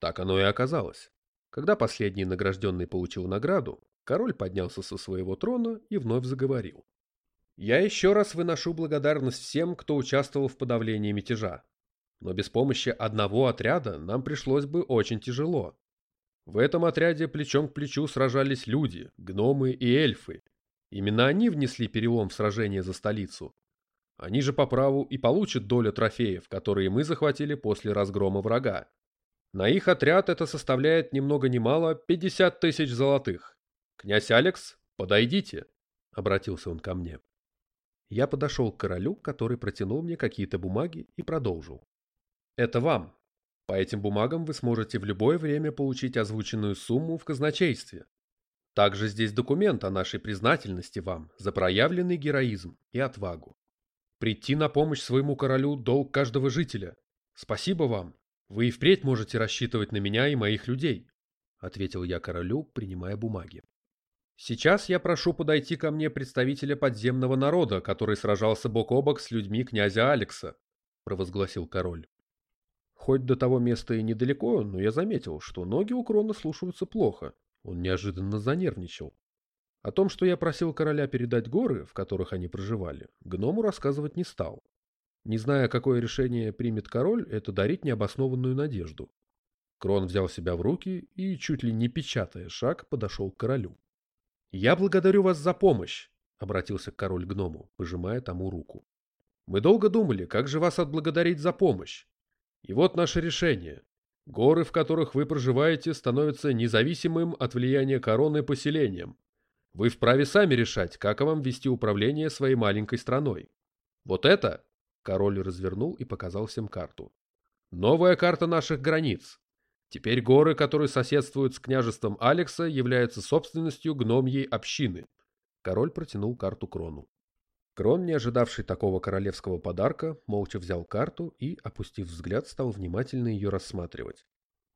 Так оно и оказалось. Когда последний награжденный получил награду, король поднялся со своего трона и вновь заговорил. «Я еще раз выношу благодарность всем, кто участвовал в подавлении мятежа. Но без помощи одного отряда нам пришлось бы очень тяжело. В этом отряде плечом к плечу сражались люди, гномы и эльфы. Именно они внесли перелом в сражение за столицу, они же по праву и получат долю трофеев, которые мы захватили после разгрома врага. На их отряд это составляет ни много ни мало 50 тысяч золотых. Князь Алекс, подойдите. обратился он ко мне. Я подошел к королю, который протянул мне какие-то бумаги и продолжил. Это вам. По этим бумагам вы сможете в любое время получить озвученную сумму в казначействе. Также здесь документ о нашей признательности вам за проявленный героизм и отвагу. Прийти на помощь своему королю – долг каждого жителя. Спасибо вам. Вы и впредь можете рассчитывать на меня и моих людей, – ответил я королю, принимая бумаги. Сейчас я прошу подойти ко мне представителя подземного народа, который сражался бок о бок с людьми князя Алекса, — провозгласил король. Хоть до того места и недалеко, но я заметил, что ноги у Крона слушаются плохо. Он неожиданно занервничал. О том, что я просил короля передать горы, в которых они проживали, гному рассказывать не стал. Не зная, какое решение примет король, это дарить необоснованную надежду. Крон взял себя в руки и, чуть ли не печатая шаг, подошел к королю. «Я благодарю вас за помощь», — обратился король к гному, пожимая тому руку. «Мы долго думали, как же вас отблагодарить за помощь. И вот наше решение. Горы, в которых вы проживаете, становятся независимым от влияния короны поселением. Вы вправе сами решать, как вам вести управление своей маленькой страной. Вот это...» — король развернул и показал всем карту. «Новая карта наших границ. Теперь горы, которые соседствуют с княжеством Алекса, являются собственностью гномьей общины. Король протянул карту Крону. Крон, не ожидавший такого королевского подарка, молча взял карту и, опустив взгляд, стал внимательно ее рассматривать.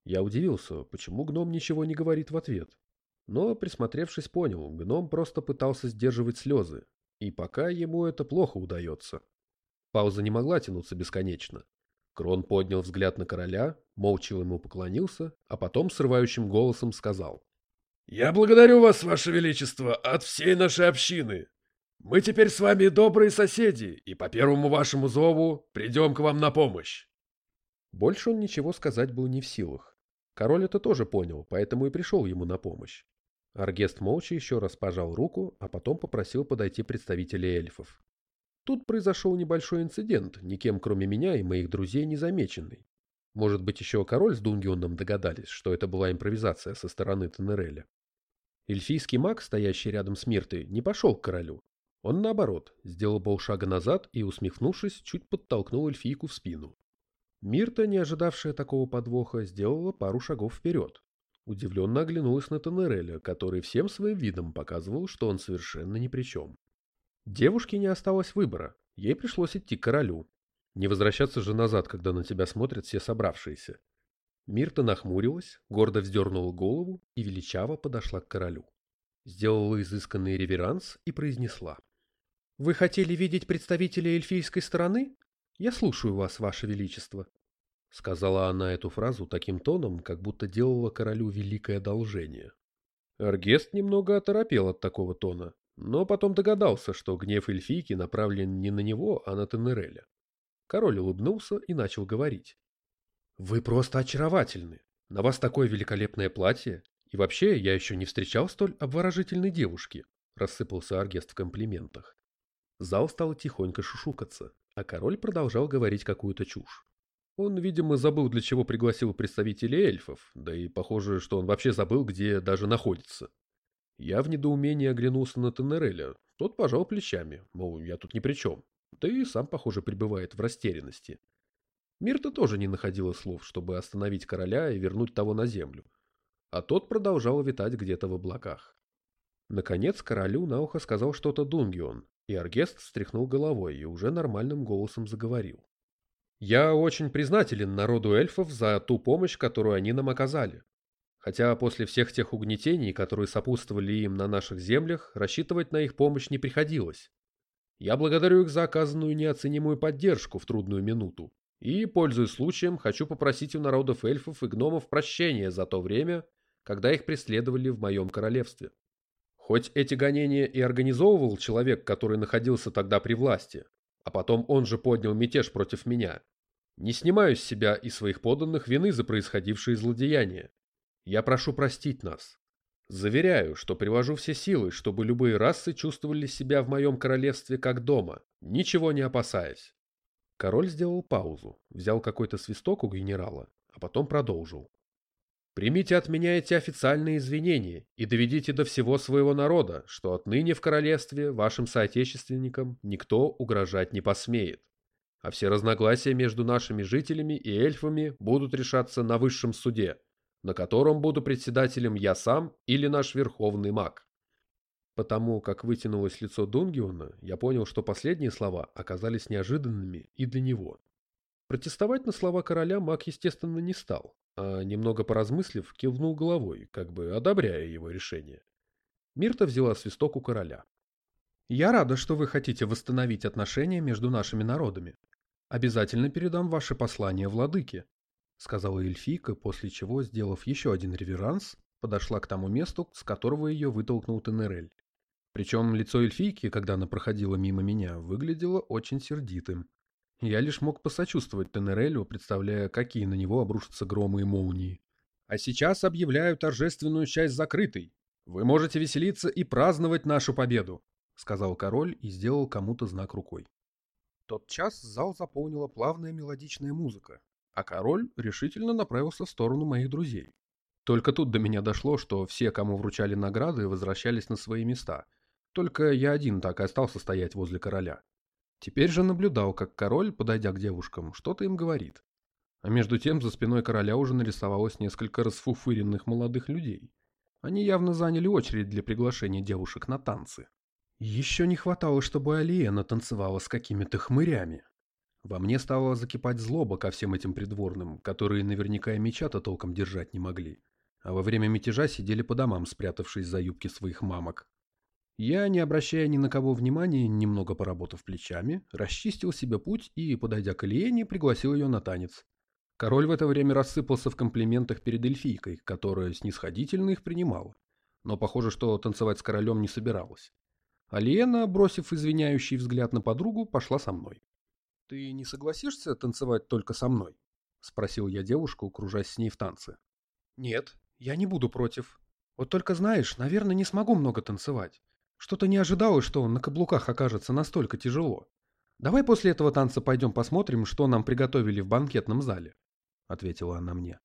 Я удивился, почему гном ничего не говорит в ответ. Но, присмотревшись, понял, гном просто пытался сдерживать слезы, и пока ему это плохо удается. Пауза не могла тянуться бесконечно. Крон поднял взгляд на короля, молча ему поклонился, а потом срывающим голосом сказал. «Я благодарю вас, ваше величество, от всей нашей общины. Мы теперь с вами добрые соседи, и по первому вашему зову придем к вам на помощь». Больше он ничего сказать был не в силах. Король это тоже понял, поэтому и пришел ему на помощь. Аргест молча еще раз пожал руку, а потом попросил подойти представителей эльфов. Тут произошел небольшой инцидент, никем кроме меня и моих друзей не замеченный. Может быть, еще король с Дунгионом догадались, что это была импровизация со стороны Тенереля. Эльфийский маг, стоящий рядом с Миртой, не пошел к королю. Он, наоборот, сделал полшага назад и, усмехнувшись, чуть подтолкнул эльфийку в спину. Мирта, не ожидавшая такого подвоха, сделала пару шагов вперед. Удивленно оглянулась на Тенереля, который всем своим видом показывал, что он совершенно ни при чем. Девушке не осталось выбора, ей пришлось идти к королю. Не возвращаться же назад, когда на тебя смотрят все собравшиеся. Мирта нахмурилась, гордо вздернула голову и величаво подошла к королю. Сделала изысканный реверанс и произнесла. «Вы хотели видеть представителя эльфийской стороны? Я слушаю вас, ваше величество». Сказала она эту фразу таким тоном, как будто делала королю великое одолжение. Аргест немного оторопел от такого тона, но потом догадался, что гнев эльфийки направлен не на него, а на Тенереля. Король улыбнулся и начал говорить. «Вы просто очаровательны. На вас такое великолепное платье. И вообще, я еще не встречал столь обворожительной девушки», — рассыпался Аргест в комплиментах. Зал стал тихонько шушукаться, а король продолжал говорить какую-то чушь. Он, видимо, забыл, для чего пригласил представителей эльфов, да и похоже, что он вообще забыл, где даже находится. Я в недоумении оглянулся на Тенереля. Тот пожал плечами, мол, я тут ни при чем. Да и сам, похоже, пребывает в растерянности. Мирта тоже не находила слов, чтобы остановить короля и вернуть того на землю. А тот продолжал витать где-то в облаках. Наконец королю на ухо сказал что-то Дунгион, и Аргест встряхнул головой и уже нормальным голосом заговорил. «Я очень признателен народу эльфов за ту помощь, которую они нам оказали. Хотя после всех тех угнетений, которые сопутствовали им на наших землях, рассчитывать на их помощь не приходилось. Я благодарю их за оказанную неоценимую поддержку в трудную минуту. И, пользуясь случаем, хочу попросить у народов эльфов и гномов прощения за то время, когда их преследовали в моем королевстве. Хоть эти гонения и организовывал человек, который находился тогда при власти, а потом он же поднял мятеж против меня, не снимаю с себя и своих подданных вины за происходившие злодеяния. Я прошу простить нас. Заверяю, что привожу все силы, чтобы любые расы чувствовали себя в моем королевстве как дома, ничего не опасаясь. Король сделал паузу, взял какой-то свисток у генерала, а потом продолжил. Примите от меня эти официальные извинения и доведите до всего своего народа, что отныне в королевстве вашим соотечественникам никто угрожать не посмеет. А все разногласия между нашими жителями и эльфами будут решаться на высшем суде, на котором буду председателем я сам или наш верховный маг. Потому как вытянулось лицо Дунгиона, я понял, что последние слова оказались неожиданными и для него. Протестовать на слова короля маг, естественно, не стал, а немного поразмыслив, кивнул головой, как бы одобряя его решение. Мирта взяла свисток у короля. «Я рада, что вы хотите восстановить отношения между нашими народами. Обязательно передам ваше послание владыке», — сказала эльфийка, после чего, сделав еще один реверанс, подошла к тому месту, с которого ее вытолкнул Тенерель. Причем лицо эльфийки, когда она проходила мимо меня, выглядело очень сердитым. Я лишь мог посочувствовать Тенерелю, представляя, какие на него обрушатся громы и молнии. А сейчас объявляю торжественную часть закрытой. Вы можете веселиться и праздновать нашу победу, сказал король и сделал кому-то знак рукой. Тот час зал заполнила плавная мелодичная музыка, а король решительно направился в сторону моих друзей. Только тут до меня дошло, что все, кому вручали награды, возвращались на свои места. Только я один так и остался стоять возле короля. Теперь же наблюдал, как король, подойдя к девушкам, что-то им говорит. А между тем за спиной короля уже нарисовалось несколько расфуфыренных молодых людей. Они явно заняли очередь для приглашения девушек на танцы. Еще не хватало, чтобы Алиена танцевала с какими-то хмырями. Во мне стало закипать злоба ко всем этим придворным, которые наверняка и меча-то толком держать не могли. А во время мятежа сидели по домам, спрятавшись за юбки своих мамок. Я, не обращая ни на кого внимания, немного поработав плечами, расчистил себе путь и, подойдя к Ильене, пригласил ее на танец. Король в это время рассыпался в комплиментах перед эльфийкой, которая снисходительно их принимала. Но похоже, что танцевать с королем не собиралась. А Лиена, бросив извиняющий взгляд на подругу, пошла со мной. «Ты не согласишься танцевать только со мной?» — спросил я девушку, кружась с ней в танце. «Нет, я не буду против. Вот только знаешь, наверное, не смогу много танцевать. Что-то не ожидалось, что на каблуках окажется настолько тяжело. Давай после этого танца пойдем посмотрим, что нам приготовили в банкетном зале, — ответила она мне.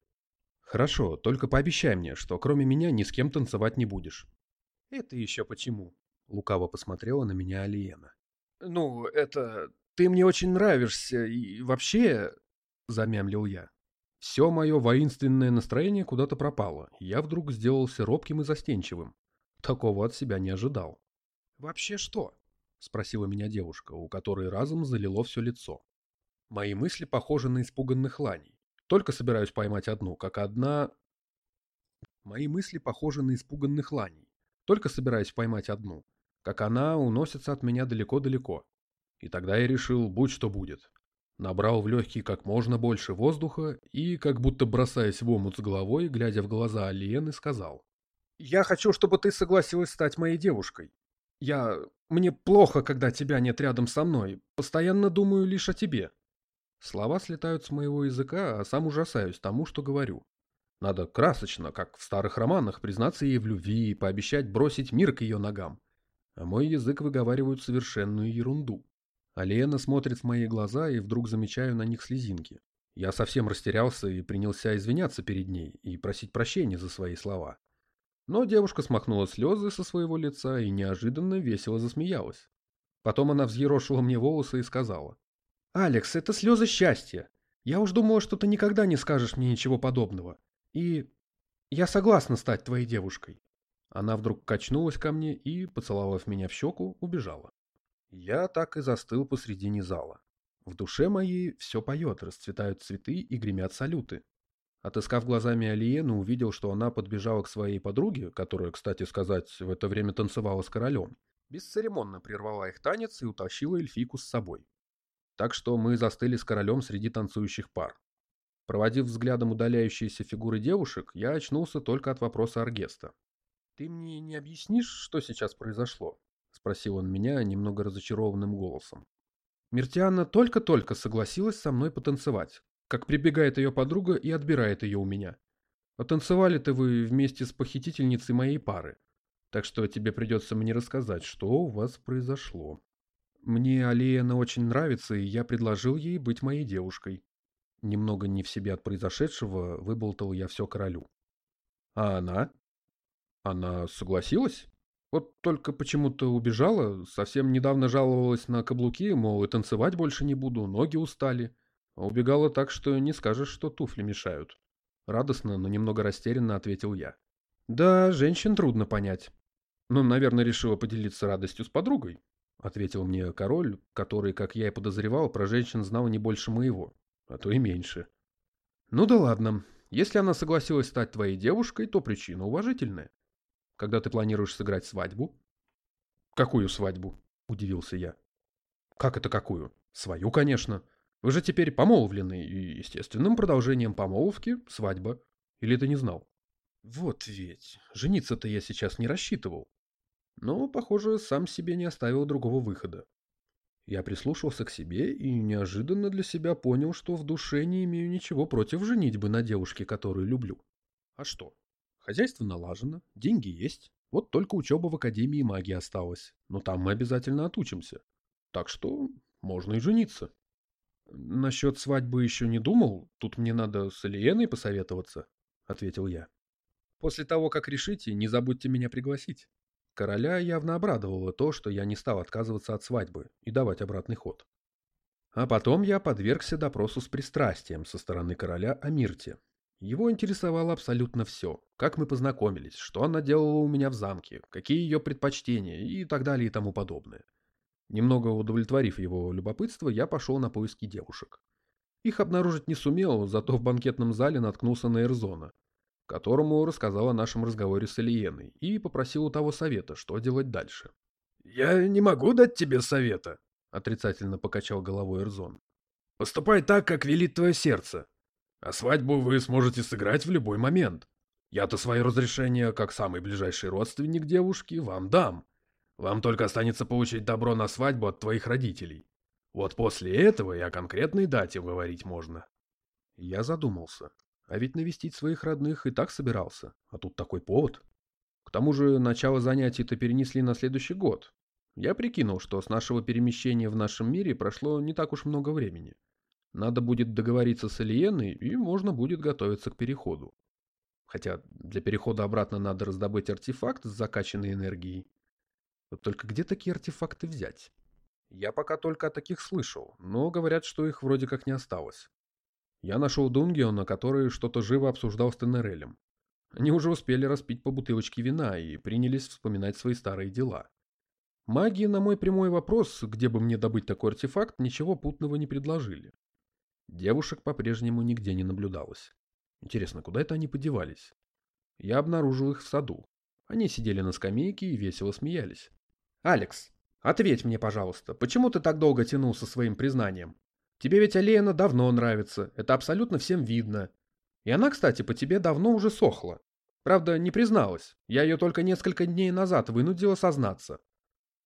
Хорошо, только пообещай мне, что кроме меня ни с кем танцевать не будешь. Это еще почему? Лукаво посмотрела на меня Алиена. Ну, это... Ты мне очень нравишься и вообще... Замямлил я. Все мое воинственное настроение куда-то пропало. Я вдруг сделался робким и застенчивым. Такого от себя не ожидал. «Вообще что?» — спросила меня девушка, у которой разом залило все лицо. Мои мысли похожи на испуганных ланей. Только собираюсь поймать одну, как одна... Мои мысли похожи на испуганных ланей. Только собираюсь поймать одну, как она уносится от меня далеко-далеко. И тогда я решил, будь что будет. Набрал в легкие как можно больше воздуха и, как будто бросаясь в омут с головой, глядя в глаза Алиены, сказал. «Я хочу, чтобы ты согласилась стать моей девушкой. Я... Мне плохо, когда тебя нет рядом со мной. Постоянно думаю лишь о тебе. Слова слетают с моего языка, а сам ужасаюсь тому, что говорю. Надо красочно, как в старых романах, признаться ей в любви и пообещать бросить мир к ее ногам. А мой язык выговаривает совершенную ерунду. А смотрит в мои глаза, и вдруг замечаю на них слезинки. Я совсем растерялся и принялся извиняться перед ней и просить прощения за свои слова. Но девушка смахнула слезы со своего лица и неожиданно весело засмеялась. Потом она взъерошила мне волосы и сказала. «Алекс, это слезы счастья. Я уж думала, что ты никогда не скажешь мне ничего подобного. И я согласна стать твоей девушкой». Она вдруг качнулась ко мне и, поцеловав меня в щеку, убежала. Я так и застыл посредине зала. В душе моей все поет, расцветают цветы и гремят салюты. Отыскав глазами Алиену, увидел, что она подбежала к своей подруге, которая, кстати сказать, в это время танцевала с королем. Бесцеремонно прервала их танец и утащила эльфийку с собой. Так что мы застыли с королем среди танцующих пар. Проводив взглядом удаляющиеся фигуры девушек, я очнулся только от вопроса Аргеста. «Ты мне не объяснишь, что сейчас произошло?» — спросил он меня немного разочарованным голосом. Мертианна только-только согласилась со мной потанцевать, как прибегает ее подруга и отбирает ее у меня. А танцевали-то вы вместе с похитительницей моей пары. Так что тебе придется мне рассказать, что у вас произошло. Мне Алиена очень нравится, и я предложил ей быть моей девушкой. Немного не в себе от произошедшего, выболтал я все королю. А она? Она согласилась? Вот только почему-то убежала, совсем недавно жаловалась на каблуки, мол, и танцевать больше не буду, ноги устали. А убегала так, что не скажешь, что туфли мешают. Радостно, но немного растерянно ответил я. Да, женщин трудно понять. Ну, наверное, решила поделиться радостью с подругой, ответил мне король, который, как я и подозревал, про женщин знал не больше моего, а то и меньше. Ну да ладно, если она согласилась стать твоей девушкой, то причина уважительная. Когда ты планируешь сыграть свадьбу? Какую свадьбу? Удивился я. Как это какую? Свою, конечно. Вы же теперь помолвлены, и естественным продолжением помолвки – свадьба. Или ты не знал? Вот ведь, жениться-то я сейчас не рассчитывал. Но, похоже, сам себе не оставил другого выхода. Я прислушался к себе и неожиданно для себя понял, что в душе не имею ничего против женитьбы на девушке, которую люблю. А что? Хозяйство налажено, деньги есть. Вот только учеба в Академии магии осталась. Но там мы обязательно отучимся. Так что можно и жениться. Насчет свадьбы еще не думал. Тут мне надо с Элиеной посоветоваться, ответил я. После того, как решите, не забудьте меня пригласить. Короля явно обрадовало то, что я не стал отказываться от свадьбы и давать обратный ход. А потом я подвергся допросу с пристрастием со стороны короля о Мирте, его интересовало абсолютно все. Как мы познакомились, что она делала у меня в замке, какие ее предпочтения и так далее и тому подобное. Немного удовлетворив его любопытство, я пошел на поиски девушек. Их обнаружить не сумел, зато в банкетном зале наткнулся на Эрзона, которому рассказал о нашем разговоре с Элиеной и попросил у того совета, что делать дальше. «Я не могу дать тебе совета», — отрицательно покачал головой Эрзон. «Поступай так, как велит твое сердце. А свадьбу вы сможете сыграть в любой момент. Я-то свое разрешение, как самый ближайший родственник девушки, вам дам. Вам только останется получить добро на свадьбу от твоих родителей. Вот после этого и о конкретной дате говорить можно. Я задумался. А ведь навестить своих родных и так собирался. А тут такой повод. К тому же начало занятий-то перенесли на следующий год. Я прикинул, что с нашего перемещения в нашем мире прошло не так уж много времени. Надо будет договориться с Алиеной, и можно будет готовиться к переходу. Хотя для перехода обратно надо раздобыть артефакт с закачанной энергией. Вот только где такие артефакты взять? Я пока только о таких слышал, но говорят, что их вроде как не осталось. Я нашел Дунгиона, который что-то живо обсуждал с Тенерелем. Они уже успели распить по бутылочке вина и принялись вспоминать свои старые дела. Маги на мой прямой вопрос, где бы мне добыть такой артефакт, ничего путного не предложили. Девушек по-прежнему нигде не наблюдалось. Интересно, куда это они подевались? Я обнаружил их в саду. Они сидели на скамейке и весело смеялись. «Алекс, ответь мне, пожалуйста, почему ты так долго тянул со своим признанием? Тебе ведь Алена давно нравится, это абсолютно всем видно. И она, кстати, по тебе давно уже сохла. Правда, не призналась. Я ее только несколько дней назад вынудила сознаться.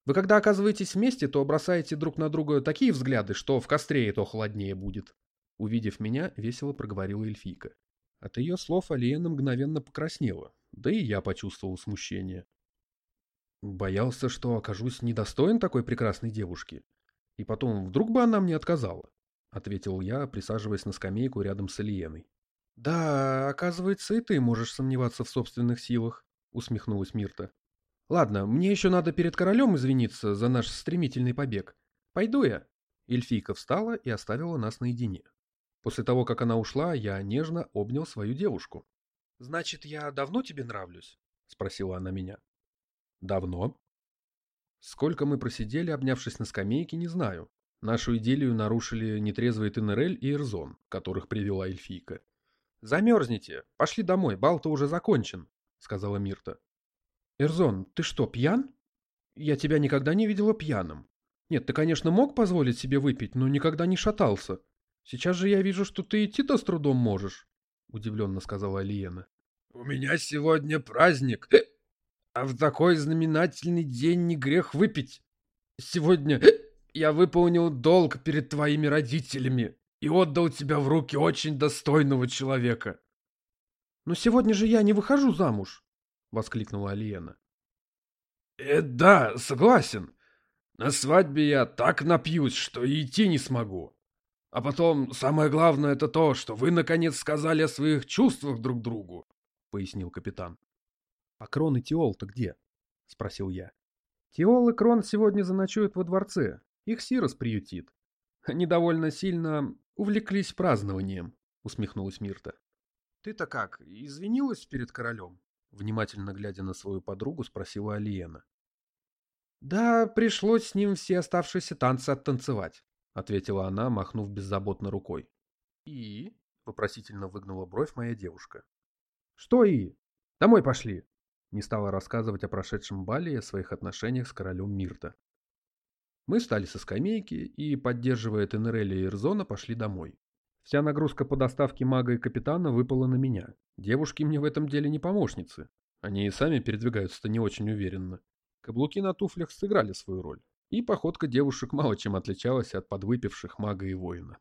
Вы когда оказываетесь вместе, то бросаете друг на друга такие взгляды, что в костре и то холоднее будет. Увидев меня, весело проговорила эльфийка. От ее слов Алиена мгновенно покраснела, да и я почувствовал смущение. Боялся, что окажусь недостоин такой прекрасной девушки. И потом, вдруг бы она мне отказала, — ответил я, присаживаясь на скамейку рядом с Алиеной. — Да, оказывается, и ты можешь сомневаться в собственных силах, — усмехнулась Мирта. — Ладно, мне еще надо перед королем извиниться за наш стремительный побег. Пойду я. Эльфийка встала и оставила нас наедине. После того, как она ушла, я нежно обнял свою девушку. «Значит, я давно тебе нравлюсь?» — спросила она меня. «Давно?» Сколько мы просидели, обнявшись на скамейке, не знаю. Нашу идиллию нарушили нетрезвый Тенерель и Эрзон, которых привела эльфийка. «Замерзните! Пошли домой, бал-то уже закончен», — сказала Мирта. «Эрзон, ты что, пьян? Я тебя никогда не видела пьяным. Нет, ты, конечно, мог позволить себе выпить, но никогда не шатался. Сейчас же я вижу, что ты идти-то с трудом можешь, — удивленно сказала Алиена. — У меня сегодня праздник, а в такой знаменательный день не грех выпить. Сегодня я выполнил долг перед твоими родителями и отдал тебя в руки очень достойного человека. — Но сегодня же я не выхожу замуж, — воскликнула Алиена. Э, — Да, согласен. На свадьбе я так напьюсь, что и идти не смогу. А потом, самое главное, это то, что вы наконец сказали о своих чувствах друг другу. пояснил капитан. А Крон и Тиол-то где? Спросил я. Тиол и Крон сегодня заночуют во дворце. Их Сирос приютит. Они довольно сильно увлеклись празднованием, усмехнулась Мирта. Ты-то как, извинилась перед королем? Внимательно глядя на свою подругу, спросила Алиена. Да, пришлось с ним все оставшиеся танцы оттанцевать, ответила она, махнув беззаботно рукой. И? Вопросительно выгнула бровь моя девушка. Что и? Домой пошли. Не стала рассказывать о прошедшем бале и о своих отношениях с королем Мирта. Мы встали со скамейки и, поддерживая Тенерелли и Эрзона, пошли домой. Вся нагрузка по доставке мага и капитана выпала на меня. Девушки мне в этом деле не помощницы. Они и сами передвигаются-то не очень уверенно. Каблуки на туфлях сыграли свою роль. И походка девушек мало чем отличалась от подвыпивших мага и воина.